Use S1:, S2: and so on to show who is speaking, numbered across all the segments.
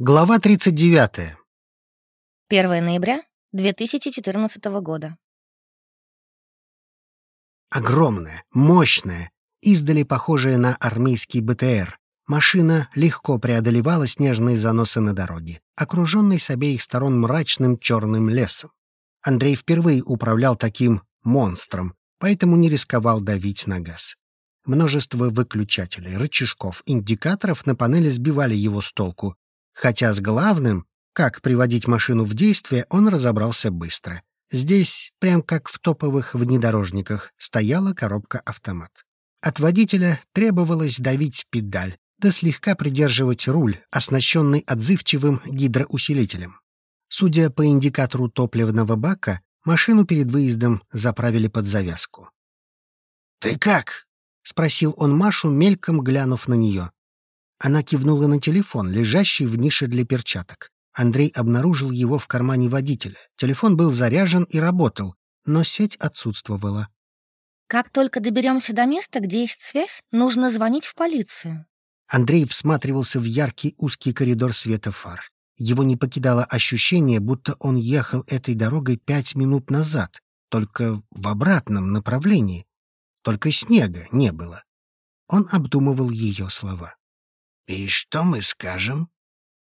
S1: Глава 39.
S2: 1 ноября 2014 года.
S1: Огромная, мощная, издали похожая на армейский БТР. Машина легко преодолевала снежные заносы на дороге, окруженной с обеих сторон мрачным черным лесом. Андрей впервые управлял таким монстром, поэтому не рисковал давить на газ. Множество выключателей, рычажков, индикаторов на панели сбивали его с толку, Хотя с главным, как приводить машину в действие, он разобрался быстро. Здесь, прям как в топовых внедорожниках, стояла коробка-автомат. От водителя требовалось давить педаль, да слегка придерживать руль, оснащенный отзывчивым гидроусилителем. Судя по индикатору топливного бака, машину перед выездом заправили под завязку. «Ты как?» — спросил он Машу, мельком глянув на нее. Она кивнула на телефон, лежащий в нише для перчаток. Андрей обнаружил его в кармане водителя. Телефон был заряжен и работал, но сеть отсутствовала.
S2: «Как только доберемся до места, где есть связь, нужно звонить в полицию».
S1: Андрей всматривался в яркий узкий коридор света фар. Его не покидало ощущение, будто он ехал этой дорогой пять минут назад, только в обратном направлении. Только снега не было. Он обдумывал ее слова. «И что мы скажем?»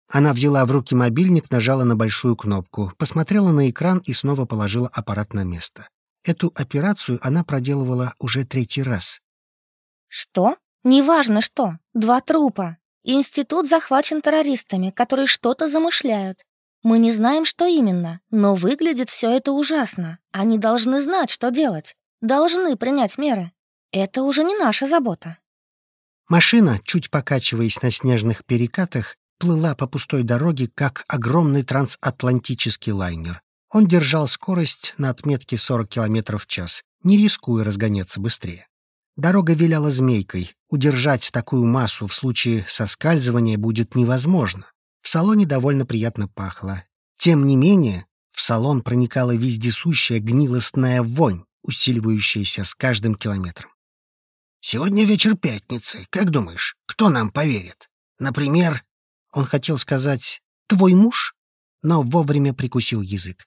S1: Она взяла в руки мобильник, нажала на большую кнопку, посмотрела на экран и снова положила аппарат на место. Эту операцию она проделывала уже третий раз.
S2: «Что? Неважно что. Два трупа. Институт захвачен террористами, которые что-то замышляют. Мы не знаем, что именно, но выглядит все это ужасно. Они должны знать, что делать. Должны принять меры. Это уже не наша забота».
S1: Машина, чуть покачиваясь на снежных перекатах, плыла по пустой дороге, как огромный трансатлантический лайнер. Он держал скорость на отметке 40 км в час, не рискуя разгоняться быстрее. Дорога виляла змейкой. Удержать такую массу в случае соскальзывания будет невозможно. В салоне довольно приятно пахло. Тем не менее, в салон проникала вездесущая гнилостная вонь, усиливающаяся с каждым километром. Сегодня вечер пятницы. Как думаешь, кто нам поверит? Например, он хотел сказать «твой муж», но вовремя прикусил язык.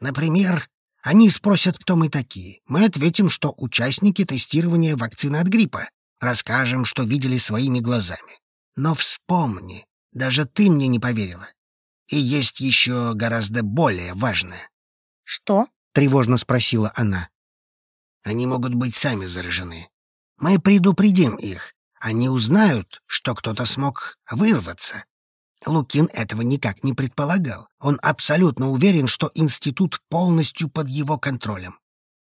S1: Например, они спросят, кто мы такие. Мы ответим, что участники тестирования вакцины от гриппа. Расскажем, что видели своими глазами. Но вспомни, даже ты мне не поверила. И есть еще гораздо более важное.
S2: «Что?»
S1: — тревожно спросила она. Они могут быть сами заражены. Мы предупредим их. Они узнают, что кто-то смог вырваться. Лукин этого никак не предполагал. Он абсолютно уверен, что институт полностью под его контролем.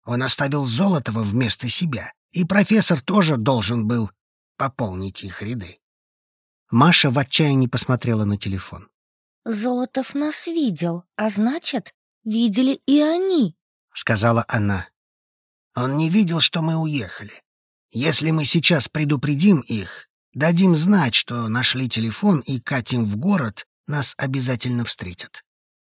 S1: Он оставил Золотова вместо себя, и профессор тоже должен был пополнить их ряды. Маша в отчаянии посмотрела на телефон.
S2: «Золотов нас видел, а значит, видели и они», —
S1: сказала она. «Он не видел, что мы уехали. Если мы сейчас предупредим их, дадим знать, что нашли телефон и катим в город, нас обязательно встретят.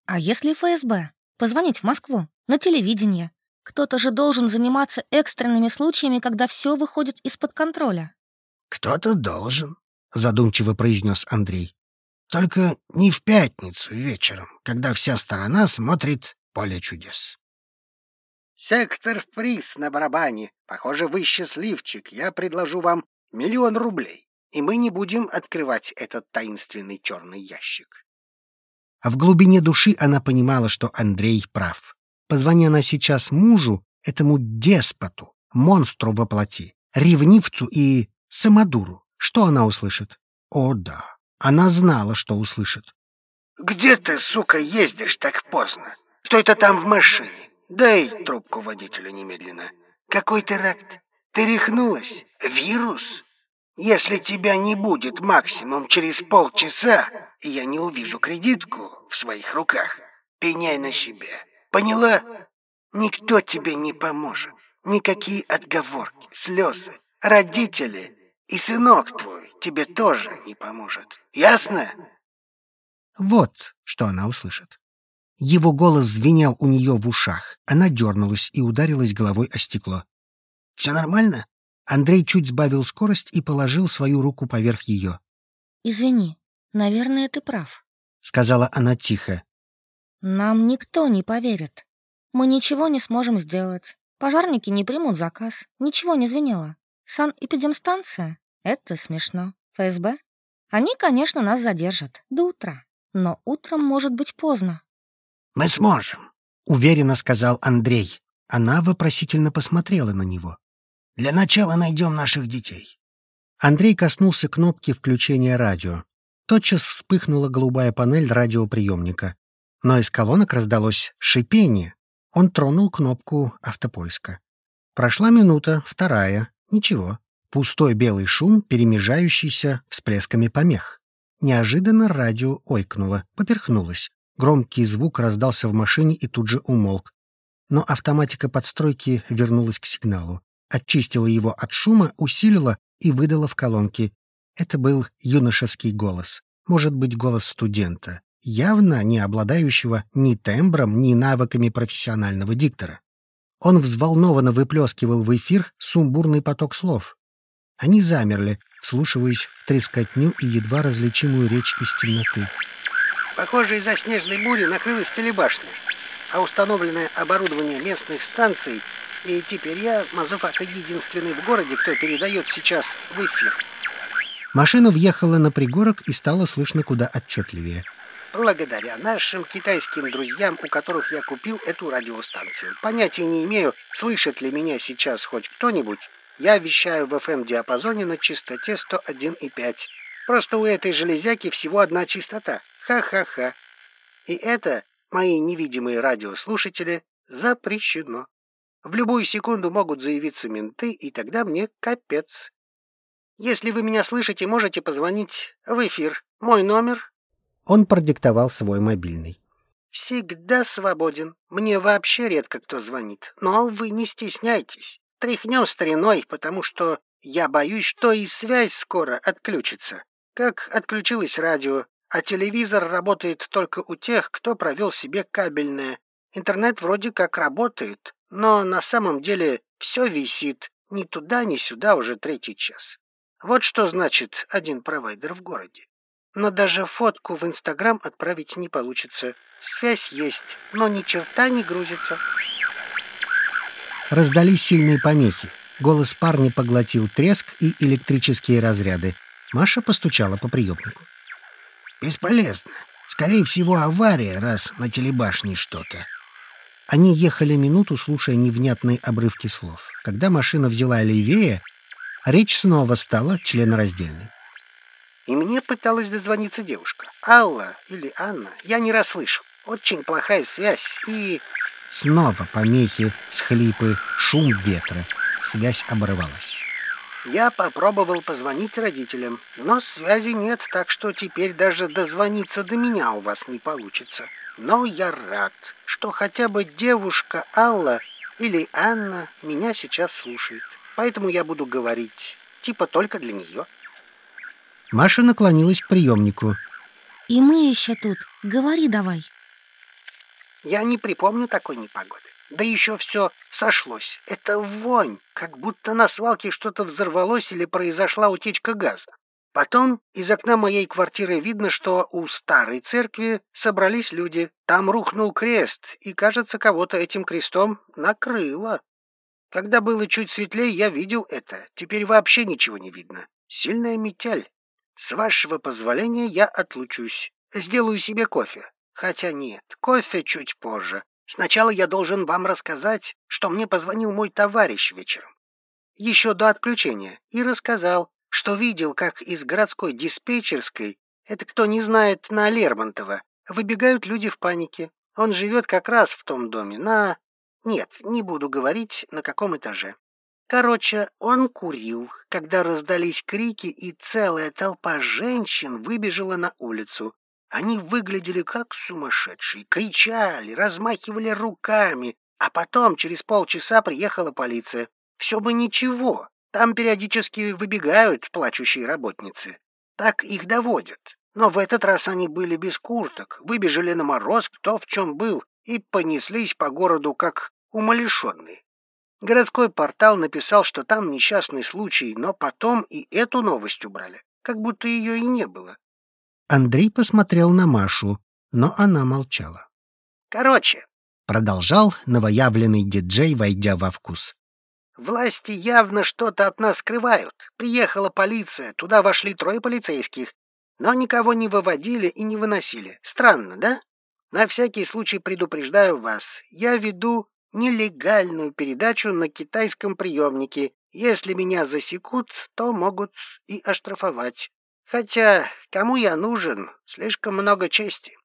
S2: А если ФСБ? Позвонить в Москву, на телевидение. Кто-то же должен заниматься экстренными случаями, когда все выходит из-под контроля.
S1: Кто-то должен, задумчиво произнес Андрей. Только не в пятницу вечером, когда вся сторона смотрит «Поле чудес».
S3: Сектор приз на барабане. Похоже, вы счастливчик. Я предложу вам миллион рублей, и мы не будем открывать этот таинственный черный ящик.
S1: А в глубине души она понимала, что Андрей прав. Позвони она сейчас мужу, этому деспоту, монстру во плоти, ревнивцу и самодуру, что она услышит? О, да, она знала, что услышит.
S3: «Где ты, сука, ездишь так поздно? Что это там в машине? Дай трубку водителю немедленно. Какой теракт? Ты рехнулась? Вирус? Если тебя не будет максимум через полчаса, и я не увижу кредитку в своих руках, пеняй на себя. Поняла? Никто тебе не поможет. Никакие отговорки, слезы, родители и сынок твой тебе тоже не поможет. Ясно?
S1: Вот что она услышит. Его голос звенел у нее в ушах. Она дернулась и ударилась головой о стекло. «Все нормально?» Андрей чуть сбавил скорость и положил свою руку поверх ее.
S2: «Извини, Наверное, ты прав», —
S4: сказала она тихо.
S2: «Нам никто не поверит. Мы ничего не сможем сделать. Пожарники не примут заказ. Ничего не звенело. Санэпидемстанция? Это смешно. ФСБ? Они, конечно, нас задержат. До утра. Но утром может быть поздно.
S1: «Мы сможем», —
S4: уверенно сказал Андрей. Она вопросительно посмотрела на него.
S1: «Для начала найдем наших детей».
S4: Андрей коснулся кнопки включения радио. Тотчас вспыхнула голубая панель радиоприемника. Но из колонок раздалось шипение. Он тронул кнопку автопоиска. Прошла минута, вторая. Ничего. Пустой белый шум, перемежающийся всплесками помех. Неожиданно радио ойкнуло, поперхнулось. Громкий звук раздался в машине и тут же умолк. Но автоматика подстройки вернулась к сигналу. Очистила его от шума, усилила и выдала в колонки. Это был юношеский голос. Может быть, голос студента, явно не обладающего ни тембром, ни навыками профессионального диктора. Он взволнованно выплескивал в эфир сумбурный поток слов. Они замерли, вслушиваясь в трескотню и едва различимую речь из темноты.
S1: Похоже, из-за снежной бури накрылась телебашня, а установленное оборудование местных станций, и теперь я, Мазафака, единственный в городе, кто передает сейчас в эфир.
S4: Машина въехала на пригорок и стало слышно куда отчетливее.
S1: Благодаря нашим китайским друзьям, у которых я купил эту радиостанцию. Понятия не имею, слышит ли меня сейчас хоть кто-нибудь. Я вещаю в FM-диапазоне на частоте 101,5. Просто у этой железяки всего одна частота. Ха-ха-ха. И это, мои невидимые радиослушатели, запрещено. В любую секунду могут заявиться менты, и тогда мне капец. Если вы меня слышите, можете позвонить в эфир. Мой номер...
S4: Он продиктовал свой мобильный.
S1: Всегда свободен. Мне вообще редко кто звонит. Но вы не стесняйтесь. Тряхнем стариной, потому что я боюсь, что и связь скоро отключится. Как отключилось радио, а телевизор работает только у тех, кто провел себе кабельное. Интернет вроде как работает, но на самом деле все висит ни туда, ни сюда уже третий час. Вот что значит один провайдер в городе. Но даже фотку в Инстаграм отправить не получится. Связь есть, но ни черта не грузится.
S4: Раздались сильные помехи. Голос парня поглотил треск и электрические разряды. Маша постучала по приемнику.
S1: «Бесполезно. Скорее всего, авария, раз на телебашне что-то».
S4: Они ехали минуту, слушая невнятные обрывки слов. Когда машина взяла левее, речь снова стала членораздельной.
S1: И мне пыталась дозвониться девушка. Алла или Анна, я не расслышал. Очень плохая связь и...
S4: Снова помехи, схлипы, шум ветра. Связь оборвалась.
S1: Я попробовал позвонить родителям, но связи нет, так что теперь даже дозвониться до меня у вас не получится. Но я рад, что хотя бы девушка Алла или Анна меня сейчас слушает. Поэтому я буду говорить, типа только для нее.
S4: Маша наклонилась к приемнику.
S2: «И мы еще тут. Говори давай».
S1: Я не припомню такой непогоды. Да еще все сошлось. Это вонь, как будто на свалке что-то взорвалось или произошла утечка газа. Потом из окна моей квартиры видно, что у старой церкви собрались люди. Там рухнул крест, и, кажется, кого-то этим крестом накрыло. Когда было чуть светлее, я видел это. Теперь вообще ничего не видно. Сильная метель. С вашего позволения я отлучусь. Сделаю себе кофе. Хотя нет, кофе чуть позже. Сначала я должен вам рассказать, что мне позвонил мой товарищ вечером. Еще до отключения. И рассказал, что видел, как из городской диспетчерской, это кто не знает, на Лермонтова, выбегают люди в панике. Он живет как раз в том доме, на... Нет, не буду говорить, на каком этаже. Короче, он курил, когда раздались крики, и целая толпа женщин выбежала на улицу. Они выглядели как сумасшедшие, кричали, размахивали руками, а потом через полчаса приехала полиция. Все бы ничего, там периодически выбегают плачущие работницы. Так их доводят. Но в этот раз они были без курток, выбежали на мороз, кто в чем был, и понеслись по городу как умалишенные. Городской портал написал, что там несчастный случай, но потом и эту новость убрали, как будто ее и не было.
S4: Андрей посмотрел на Машу, но она молчала.
S1: Короче,
S4: Продолжал новоявленный диджей, войдя во вкус.
S1: власти явно что-то от нас скрывают. Приехала полиция, туда вошли трое полицейских, но никого не выводили и не выносили. Странно, да? На всякий случай предупреждаю вас, я веду нелегальную передачу на китайском приемнике. Если меня засекут, то могут и оштрафовать. Хотя, кому я нужен, слишком много чести.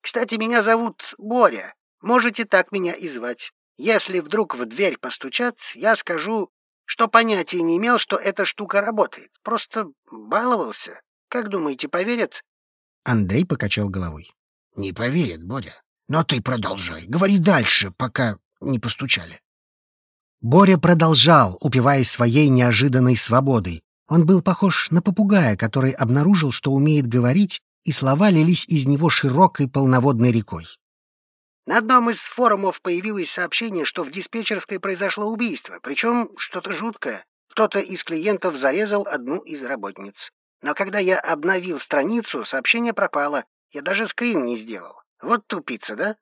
S1: Кстати, меня зовут Боря. Можете так меня и звать. Если вдруг в дверь постучат, я скажу, что понятия не имел, что эта штука работает. Просто баловался. Как думаете, поверят?
S4: Андрей покачал головой.
S5: Не поверит, Боря. Но ты продолжай. Говори дальше, пока не постучали.
S4: Боря продолжал, упиваясь своей неожиданной свободой. Он был похож на попугая, который обнаружил, что умеет говорить, и слова лились из него широкой полноводной рекой.
S1: На одном из форумов появилось сообщение, что в диспетчерской произошло убийство, причем что-то жуткое. Кто-то из клиентов зарезал одну из работниц. Но когда я обновил страницу, сообщение пропало. Я даже скрин не сделал. Вот тупица, да?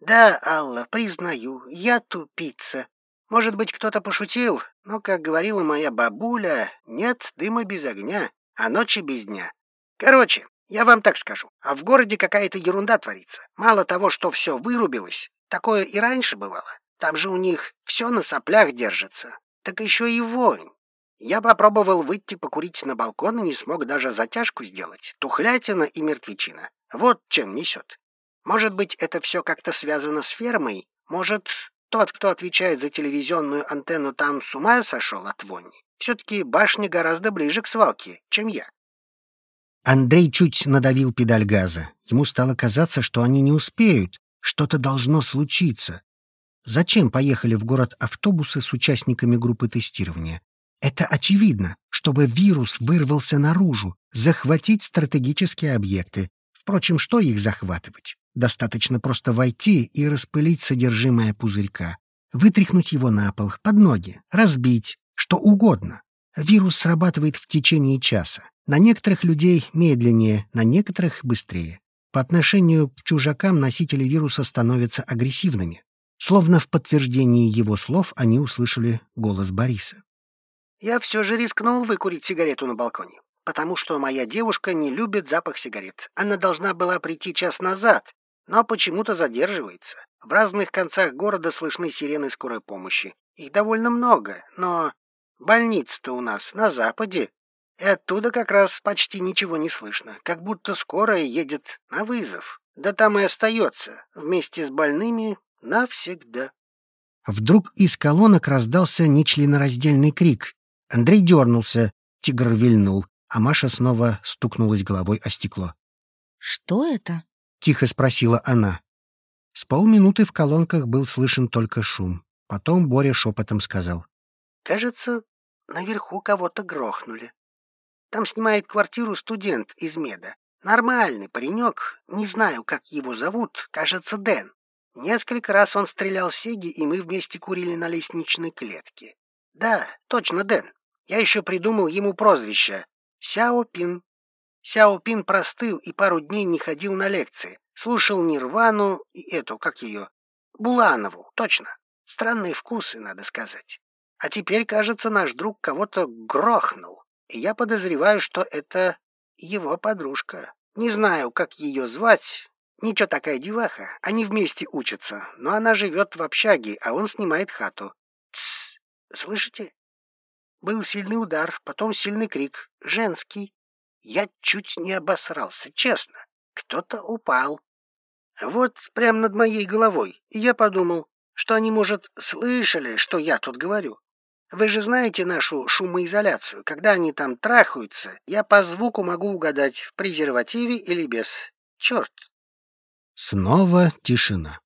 S1: Да, Алла, признаю, я тупица. Может быть, кто-то пошутил, но, как говорила моя бабуля, нет дыма без огня, а ночи без дня. Короче, я вам так скажу, а в городе какая-то ерунда творится. Мало того, что все вырубилось, такое и раньше бывало. Там же у них все на соплях держится. Так еще и вонь. Я попробовал выйти покурить на балкон и не смог даже затяжку сделать. Тухлятина и мертвечина. Вот чем несет. Может быть, это все как-то связано с фермой? Может, тот, кто отвечает за телевизионную антенну, там с ума сошел от вони? Все-таки башня гораздо ближе к свалке, чем я.
S4: Андрей чуть надавил педаль газа. Ему стало казаться, что они не успеют, что-то должно случиться. Зачем поехали в город автобусы с участниками группы тестирования? Это очевидно, чтобы вирус вырвался наружу, захватить стратегические объекты. Впрочем, что их захватывать? Достаточно просто войти и распылить содержимое пузырька, вытряхнуть его на пол, под ноги, разбить, что угодно. Вирус срабатывает в течение часа. На некоторых людей медленнее, на некоторых быстрее. По отношению к чужакам носители вируса становятся агрессивными. Словно в подтверждении его слов они услышали голос Бориса.
S1: Я все же рискнул выкурить сигарету на балконе, потому что моя девушка не любит запах сигарет. Она должна была прийти час назад, но почему-то задерживается. В разных концах города слышны сирены скорой помощи. Их довольно много, но больница-то у нас на западе, и оттуда как раз почти ничего не слышно, как будто скорая едет на вызов. Да там и остается, вместе с больными навсегда.
S4: Вдруг из колонок раздался нечленораздельный крик. Андрей дернулся, тигр вильнул, а Маша снова стукнулась головой о стекло.
S2: Что это?
S4: — тихо спросила она. С полминуты в колонках был слышен только шум. Потом Боря шепотом сказал.
S1: Кажется, наверху кого-то грохнули. Там снимает квартиру студент из меда. Нормальный паренек, не знаю, как его зовут, кажется, Дэн. Несколько раз он стрелял Сеги, и мы вместе курили на лестничной клетке. Да, точно Дэн. Я еще придумал ему прозвище Сяо Пин. Сяо Пин простыл и пару дней не ходил на лекции. Слушал Нирвану и эту, как ее, Буланову, точно. Странные вкусы, надо сказать. А теперь, кажется, наш друг кого-то грохнул. И я подозреваю, что это его подружка. Не знаю, как ее звать. Ничего такая деваха. Они вместе учатся. Но она живет в общаге, а он снимает хату. Тссс. Слышите? Был сильный удар, потом сильный крик. Женский. Я чуть не обосрался, честно. Кто-то упал. Вот прямо над моей головой. И я подумал, что они, может, слышали, что я тут говорю. Вы же знаете нашу шумоизоляцию. Когда они там трахаются, я по звуку могу угадать, в презервативе или без. Черт.
S4: Снова тишина.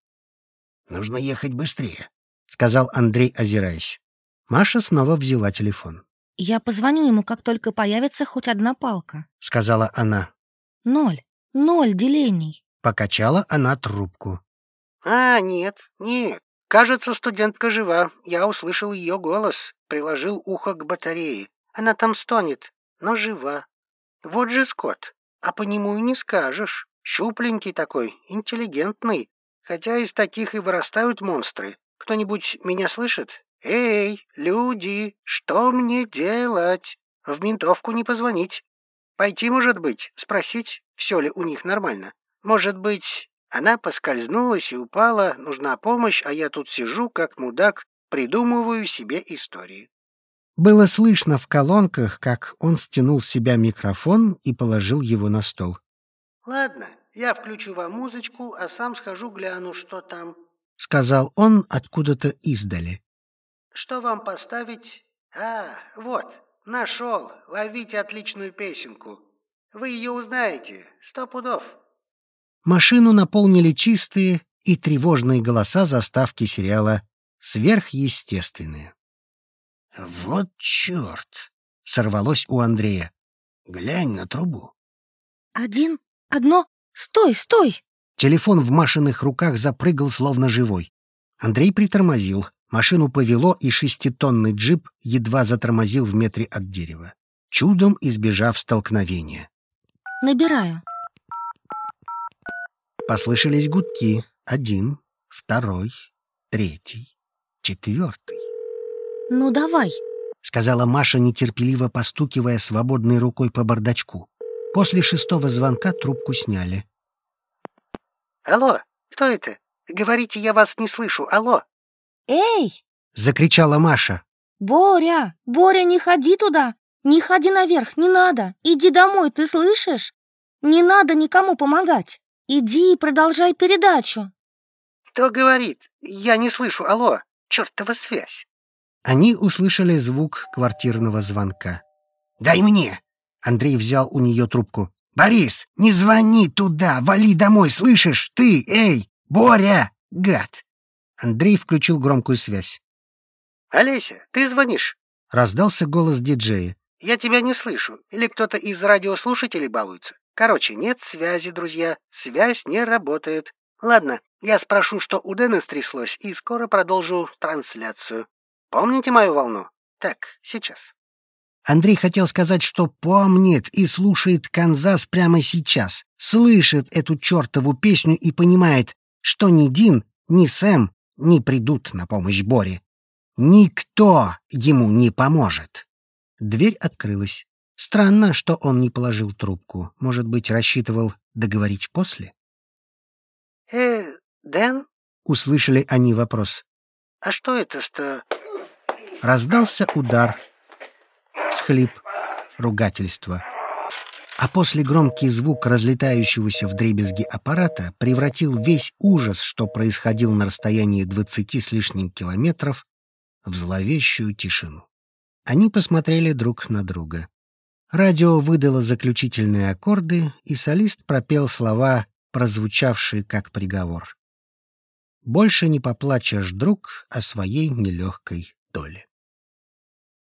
S5: Нужно ехать быстрее.
S4: — сказал Андрей, озираясь. Маша снова взяла телефон.
S2: Я позвоню ему, как только появится хоть одна палка.
S4: — сказала она.
S2: Ноль. Ноль делений.
S4: Покачала она трубку.
S1: А, нет, нет. Кажется, студентка жива. Я услышал ее голос, приложил ухо к батарее. Она там стонет, но жива. Вот же скот.
S6: А по нему и не скажешь. Щупленький такой, интеллигентный. Хотя из таких и вырастают монстры. Кто-нибудь меня слышит? Эй, люди, что мне делать? В ментовку не позвонить. Пойти, может быть, спросить, все ли у них нормально. Может быть, она поскользнулась и упала, нужна помощь, а я тут сижу, как мудак, придумываю себе истории.
S1: Было слышно в колонках, как он стянул с себя микрофон и положил его на стол.
S6: Ладно, я включу вам музычку, а сам схожу гляну, что там.
S1: — сказал он откуда-то издали.
S6: Что вам поставить? А, вот, нашел. Ловите отличную песенку. Вы ее узнаете, сто пудов.
S1: Машину наполнили чистые и тревожные голоса заставки сериала «Сверхъестественные».
S7: «Вот черт!» — сорвалось у Андрея. «Глянь на трубу».
S2: Один, одно, стой, стой!
S1: Телефон в Машиных руках запрыгал, словно живой. Андрей притормозил. Машину повело, и шеститонный джип едва затормозил в метре от дерева, чудом избежав столкновения.
S2: Набираю.
S1: Послышались гудки. Один, второй, третий, четвертый.
S2: Ну давай.
S1: — сказала Маша, нетерпеливо постукивая свободной рукой по бардачку. После шестого звонка трубку сняли.
S6: Алло, кто это? Говорите, я вас не слышу. Алло.
S2: Эй, —
S1: закричала Маша.
S2: Боря, Боря, не ходи туда. Не ходи наверх, не надо. Иди домой, ты слышишь? Не надо никому помогать. Иди и продолжай передачу.
S6: Кто говорит? Я не слышу. Алло. Чертова связь.
S1: Они услышали звук квартирного звонка.
S7: «Дай мне!»
S1: Андрей взял у нее трубку.
S7: «Борис, не звони туда! Вали домой, слышишь? Ты, эй, Боря, гад!»
S1: Андрей включил громкую связь.
S6: Олеся, ты звонишь?
S1: Раздался голос диджея.
S6: Я тебя не слышу. Или кто-то из радиослушателей балуется? Короче, нет связи, друзья. Связь не работает. Ладно, я спрошу, что у Дэна стряслось, и скоро продолжу трансляцию. Помните мою волну? Так, сейчас.
S1: Андрей хотел сказать, что помнит и слушает Канзас прямо сейчас, слышит эту чертову песню и понимает, что ни Дин, ни Сэм не придут на помощь Боре. Никто ему не поможет. Дверь открылась. Странно, что он не положил трубку. Может быть, рассчитывал договорить после?
S6: Э, Дэн?
S1: Услышали они вопрос.
S6: А что это-то?
S1: Раздался удар, всхлип, ругательство. А после громкий звук разлетающегося в дребезги аппарата превратил весь ужас, что происходил на расстоянии двадцати с лишним километров, в зловещую тишину. Они посмотрели друг на друга. Радио выдало заключительные аккорды, и солист пропел слова, прозвучавшие как приговор. «Больше не поплачешь, друг, о своей нелегкой доле».